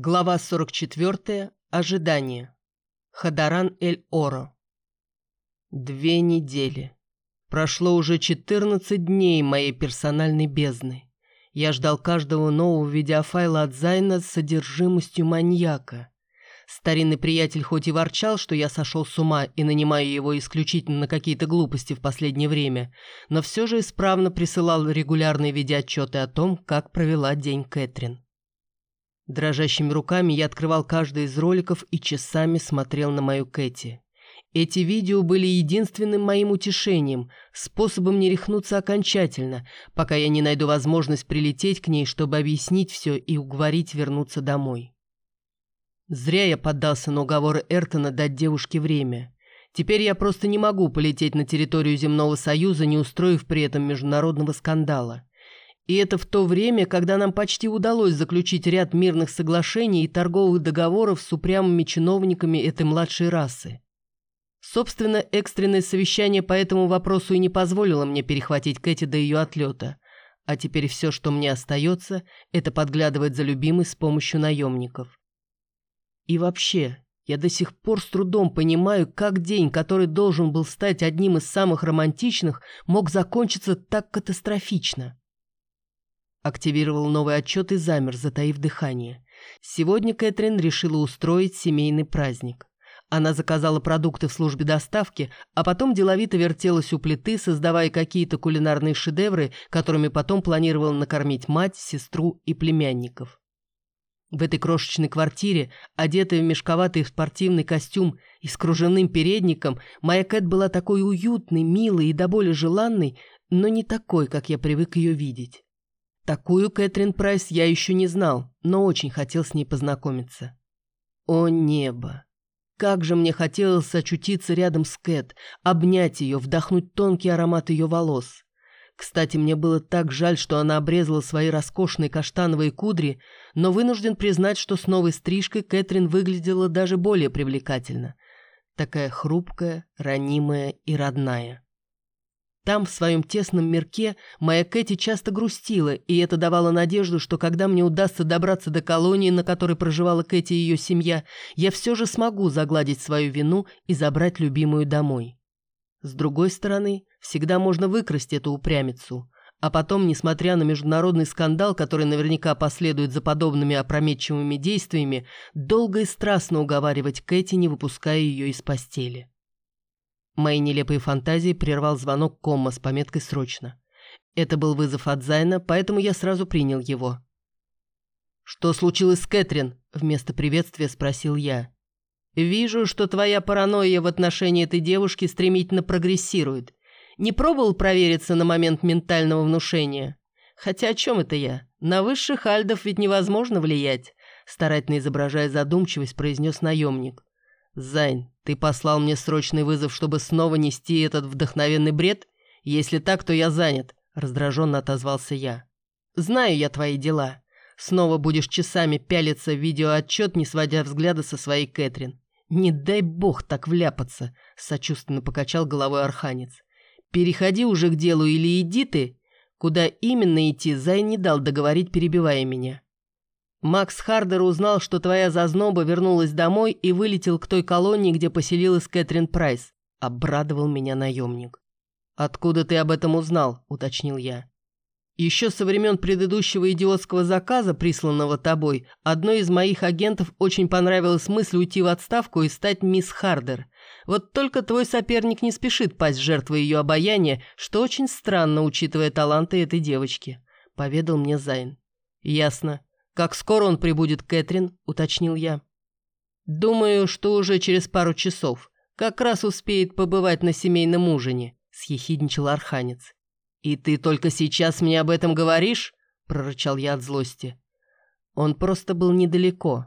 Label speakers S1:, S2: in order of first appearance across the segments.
S1: Глава 44. Ожидание. Хадаран Эль-Оро. Две недели. Прошло уже 14 дней моей персональной бездны. Я ждал каждого нового видеофайла от Зайна с содержимостью маньяка. Старинный приятель хоть и ворчал, что я сошел с ума и нанимаю его исключительно на какие-то глупости в последнее время, но все же исправно присылал регулярные видеоотчеты о том, как провела день Кэтрин. Дрожащими руками я открывал каждый из роликов и часами смотрел на мою Кэти. Эти видео были единственным моим утешением, способом не рехнуться окончательно, пока я не найду возможность прилететь к ней, чтобы объяснить все и уговорить вернуться домой. Зря я поддался на уговоры Эртона дать девушке время. Теперь я просто не могу полететь на территорию Земного Союза, не устроив при этом международного скандала. И это в то время, когда нам почти удалось заключить ряд мирных соглашений и торговых договоров с упрямыми чиновниками этой младшей расы. Собственно, экстренное совещание по этому вопросу и не позволило мне перехватить Кэти до ее отлета. А теперь все, что мне остается, это подглядывать за любимой с помощью наемников. И вообще, я до сих пор с трудом понимаю, как день, который должен был стать одним из самых романтичных, мог закончиться так катастрофично. Активировал новый отчет и замер, затаив дыхание. Сегодня Кэтрин решила устроить семейный праздник. Она заказала продукты в службе доставки, а потом деловито вертелась у плиты, создавая какие-то кулинарные шедевры, которыми потом планировала накормить мать, сестру и племянников. В этой крошечной квартире, одетая в мешковатый спортивный костюм и с кружевным передником, моя Кэт была такой уютной, милой и до боли желанной, но не такой, как я привык ее видеть. Такую Кэтрин Прайс я еще не знал, но очень хотел с ней познакомиться. О небо! Как же мне хотелось очутиться рядом с Кэт, обнять ее, вдохнуть тонкий аромат ее волос. Кстати, мне было так жаль, что она обрезала свои роскошные каштановые кудри, но вынужден признать, что с новой стрижкой Кэтрин выглядела даже более привлекательно. Такая хрупкая, ранимая и родная. Там, в своем тесном мирке, моя Кэти часто грустила, и это давало надежду, что когда мне удастся добраться до колонии, на которой проживала Кэти и ее семья, я все же смогу загладить свою вину и забрать любимую домой. С другой стороны, всегда можно выкрасть эту упрямицу. А потом, несмотря на международный скандал, который наверняка последует за подобными опрометчивыми действиями, долго и страстно уговаривать Кэти, не выпуская ее из постели. Мои нелепые фантазии прервал звонок Комма с пометкой «Срочно». Это был вызов от Зайна, поэтому я сразу принял его. «Что случилось с Кэтрин?» – вместо приветствия спросил я. «Вижу, что твоя паранойя в отношении этой девушки стремительно прогрессирует. Не пробовал провериться на момент ментального внушения? Хотя о чем это я? На высших альдов ведь невозможно влиять», – старательно изображая задумчивость, произнес наемник. «Зайн, ты послал мне срочный вызов, чтобы снова нести этот вдохновенный бред? Если так, то я занят», — раздраженно отозвался я. «Знаю я твои дела. Снова будешь часами пялиться в видеоотчет, не сводя взгляда со своей Кэтрин. Не дай бог так вляпаться», — сочувственно покачал головой арханец. «Переходи уже к делу или иди ты. Куда именно идти, Зай не дал договорить, перебивая меня». Макс Хардер узнал, что твоя зазноба вернулась домой и вылетел к той колонии, где поселилась Кэтрин Прайс. Обрадовал меня наемник. «Откуда ты об этом узнал?» – уточнил я. Еще со времен предыдущего идиотского заказа, присланного тобой, одной из моих агентов очень понравилась мысль уйти в отставку и стать мисс Хардер. Вот только твой соперник не спешит пасть жертвой ее обаяния, что очень странно, учитывая таланты этой девочки», – поведал мне Зайн. «Ясно. «Как скоро он прибудет, Кэтрин?» – уточнил я. «Думаю, что уже через пару часов. Как раз успеет побывать на семейном ужине», – съехидничал Арханец. «И ты только сейчас мне об этом говоришь?» – прорычал я от злости. Он просто был недалеко.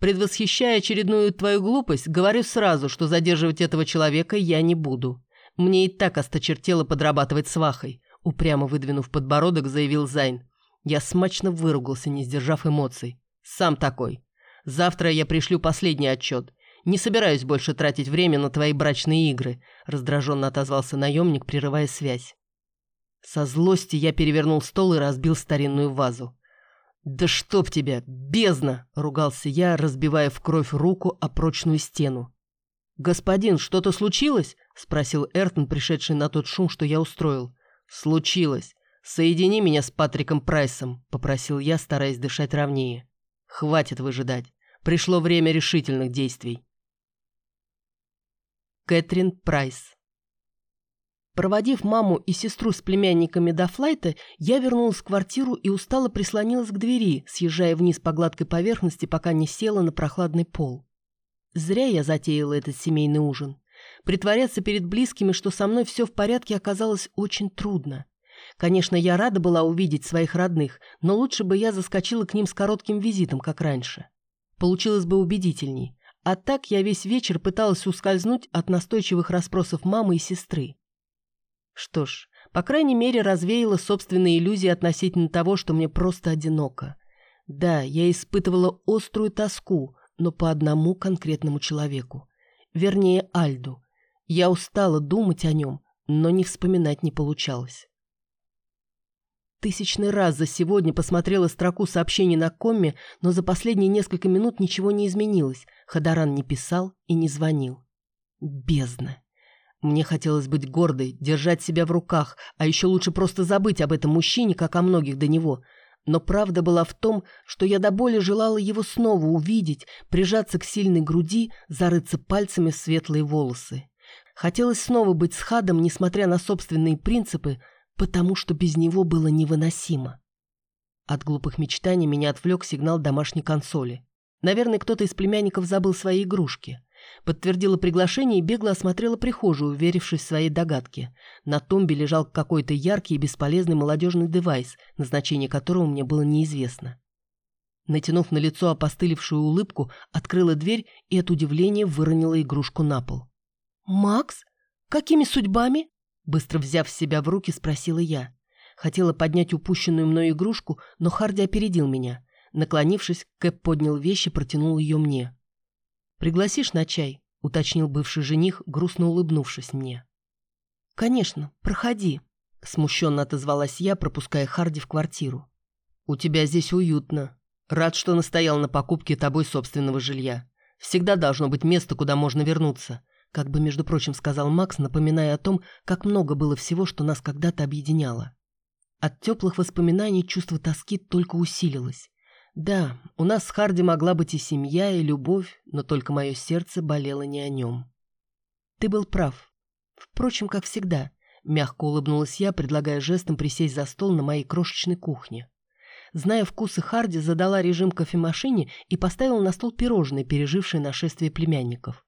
S1: Предвосхищая очередную твою глупость, говорю сразу, что задерживать этого человека я не буду. Мне и так осточертело подрабатывать свахой. Упрямо выдвинув подбородок, заявил Зайн. Я смачно выругался, не сдержав эмоций. Сам такой. Завтра я пришлю последний отчет. Не собираюсь больше тратить время на твои брачные игры, раздраженно отозвался наемник, прерывая связь. Со злости я перевернул стол и разбил старинную вазу. «Да чтоб тебя, бездна!» — ругался я, разбивая в кровь руку о прочную стену. «Господин, что-то случилось?» — спросил Эртон, пришедший на тот шум, что я устроил. «Случилось. Соедини меня с Патриком Прайсом», — попросил я, стараясь дышать ровнее. «Хватит выжидать. Пришло время решительных действий». Кэтрин Прайс Проводив маму и сестру с племянниками до флайта, я вернулась в квартиру и устало прислонилась к двери, съезжая вниз по гладкой поверхности, пока не села на прохладный пол. Зря я затеяла этот семейный ужин. Притворяться перед близкими, что со мной все в порядке, оказалось очень трудно. Конечно, я рада была увидеть своих родных, но лучше бы я заскочила к ним с коротким визитом, как раньше. Получилось бы убедительней. А так я весь вечер пыталась ускользнуть от настойчивых расспросов мамы и сестры. Что ж, по крайней мере, развеяла собственные иллюзии относительно того, что мне просто одиноко. Да, я испытывала острую тоску, но по одному конкретному человеку. Вернее, Альду. Я устала думать о нем, но не вспоминать не получалось. Тысячный раз за сегодня посмотрела строку сообщений на комме, но за последние несколько минут ничего не изменилось. Хадаран не писал и не звонил. Бездна. Мне хотелось быть гордой, держать себя в руках, а еще лучше просто забыть об этом мужчине, как о многих до него. Но правда была в том, что я до боли желала его снова увидеть, прижаться к сильной груди, зарыться пальцами в светлые волосы. Хотелось снова быть с Хадом, несмотря на собственные принципы, потому что без него было невыносимо. От глупых мечтаний меня отвлек сигнал домашней консоли. Наверное, кто-то из племянников забыл свои игрушки. Подтвердила приглашение и бегло осмотрела прихожую, уверившись в своей догадке. На тумбе лежал какой-то яркий и бесполезный молодежный девайс, назначение которого мне было неизвестно. Натянув на лицо опостылевшую улыбку, открыла дверь и от удивления выронила игрушку на пол. «Макс? Какими судьбами?» Быстро взяв себя в руки, спросила я. Хотела поднять упущенную мной игрушку, но Харди опередил меня. Наклонившись, Кэп поднял вещи и протянул ее мне. «Пригласишь на чай?» — уточнил бывший жених, грустно улыбнувшись мне. «Конечно, проходи», — смущенно отозвалась я, пропуская Харди в квартиру. «У тебя здесь уютно. Рад, что настоял на покупке тобой собственного жилья. Всегда должно быть место, куда можно вернуться», как бы, между прочим, сказал Макс, напоминая о том, как много было всего, что нас когда-то объединяло. От теплых воспоминаний чувство тоски только усилилось. Да, у нас с Харди могла быть и семья, и любовь, но только мое сердце болело не о нем. Ты был прав. Впрочем, как всегда, мягко улыбнулась я, предлагая жестом присесть за стол на моей крошечной кухне. Зная вкусы Харди, задала режим кофемашине и поставила на стол пирожные, пережившие нашествие племянников.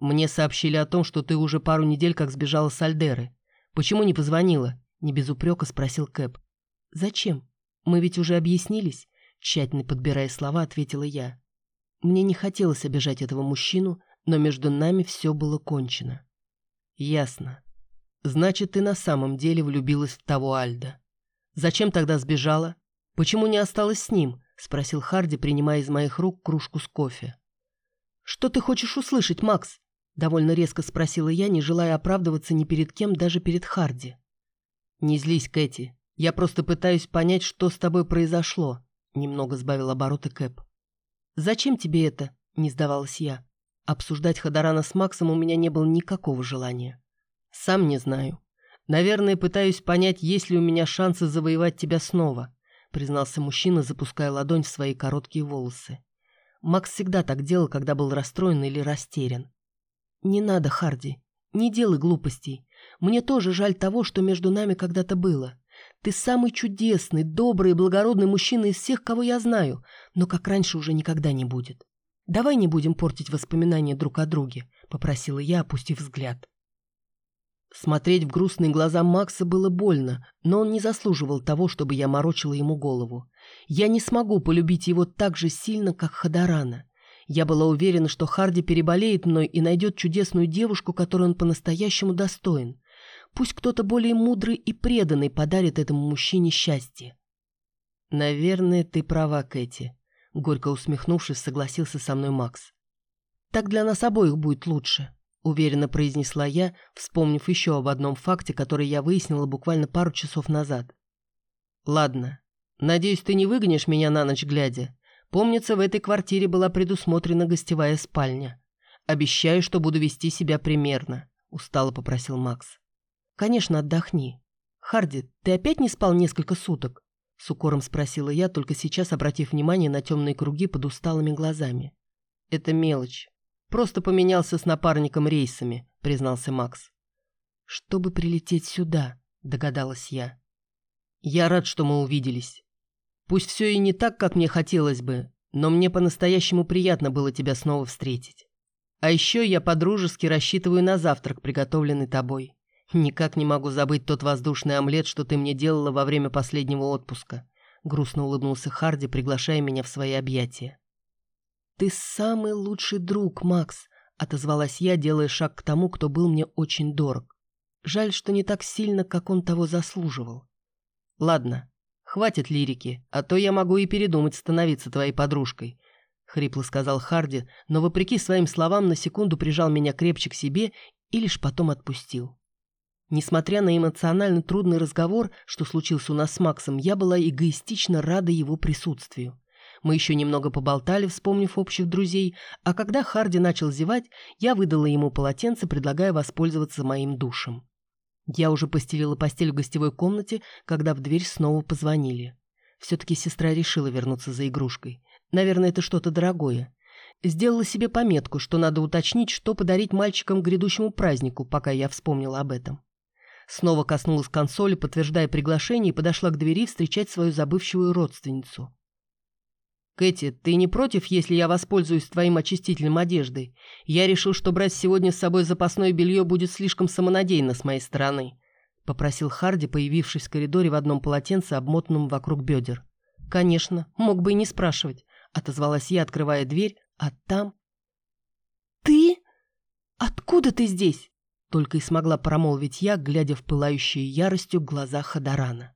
S1: «Мне сообщили о том, что ты уже пару недель как сбежала с Альдеры. Почему не позвонила?» — не без упрека спросил Кэп. «Зачем? Мы ведь уже объяснились. Тщательно подбирая слова, ответила я. Мне не хотелось обижать этого мужчину, но между нами все было кончено. Ясно. Значит, ты на самом деле влюбилась в того Альда. Зачем тогда сбежала? Почему не осталась с ним? Спросил Харди, принимая из моих рук кружку с кофе. Что ты хочешь услышать, Макс? Довольно резко спросила я, не желая оправдываться ни перед кем, даже перед Харди. Не злись, Кэти. Я просто пытаюсь понять, что с тобой произошло. Немного сбавил обороты Кэп. «Зачем тебе это?» – не сдавалась я. Обсуждать Ходорана с Максом у меня не было никакого желания. «Сам не знаю. Наверное, пытаюсь понять, есть ли у меня шансы завоевать тебя снова», – признался мужчина, запуская ладонь в свои короткие волосы. Макс всегда так делал, когда был расстроен или растерян. «Не надо, Харди. Не делай глупостей. Мне тоже жаль того, что между нами когда-то было. Ты самый чудесный, добрый и благородный мужчина из всех, кого я знаю, но как раньше уже никогда не будет. Давай не будем портить воспоминания друг о друге», — попросила я, опустив взгляд. Смотреть в грустные глаза Макса было больно, но он не заслуживал того, чтобы я морочила ему голову. Я не смогу полюбить его так же сильно, как Хадарана. Я была уверена, что Харди переболеет мной и найдет чудесную девушку, которую он по-настоящему достоин. Пусть кто-то более мудрый и преданный подарит этому мужчине счастье. «Наверное, ты права, Кэти», — горько усмехнувшись, согласился со мной Макс. «Так для нас обоих будет лучше», — уверенно произнесла я, вспомнив еще об одном факте, который я выяснила буквально пару часов назад. «Ладно, Надеюсь, ты не выгонишь меня на ночь глядя. Помнится, в этой квартире была предусмотрена гостевая спальня. Обещаю, что буду вести себя примерно», — устало попросил Макс. «Конечно, отдохни. Харди, ты опять не спал несколько суток?» С укором спросила я, только сейчас обратив внимание на темные круги под усталыми глазами. «Это мелочь. Просто поменялся с напарником рейсами», — признался Макс. «Чтобы прилететь сюда», — догадалась я. «Я рад, что мы увиделись. Пусть все и не так, как мне хотелось бы, но мне по-настоящему приятно было тебя снова встретить. А еще я по-дружески рассчитываю на завтрак, приготовленный тобой. «Никак не могу забыть тот воздушный омлет, что ты мне делала во время последнего отпуска», — грустно улыбнулся Харди, приглашая меня в свои объятия. «Ты самый лучший друг, Макс», — отозвалась я, делая шаг к тому, кто был мне очень дорог. Жаль, что не так сильно, как он того заслуживал. «Ладно, хватит лирики, а то я могу и передумать становиться твоей подружкой», — хрипло сказал Харди, но, вопреки своим словам, на секунду прижал меня крепче к себе и лишь потом отпустил. Несмотря на эмоционально трудный разговор, что случился у нас с Максом, я была эгоистично рада его присутствию. Мы еще немного поболтали, вспомнив общих друзей, а когда Харди начал зевать, я выдала ему полотенце, предлагая воспользоваться моим душем. Я уже постелила постель в гостевой комнате, когда в дверь снова позвонили. Все-таки сестра решила вернуться за игрушкой. Наверное, это что-то дорогое. Сделала себе пометку, что надо уточнить, что подарить мальчикам грядущему празднику, пока я вспомнила об этом. Снова коснулась консоли, подтверждая приглашение, и подошла к двери встречать свою забывчивую родственницу. «Кэти, ты не против, если я воспользуюсь твоим очистителем одежды? Я решил, что брать сегодня с собой запасное белье будет слишком самонадеянно с моей стороны», — попросил Харди, появившись в коридоре в одном полотенце, обмотанном вокруг бедер. «Конечно, мог бы и не спрашивать», — отозвалась я, открывая дверь, а там... «Ты? Откуда ты здесь?» Только и смогла промолвить я, глядя в пылающие яростью глаза Хадарана.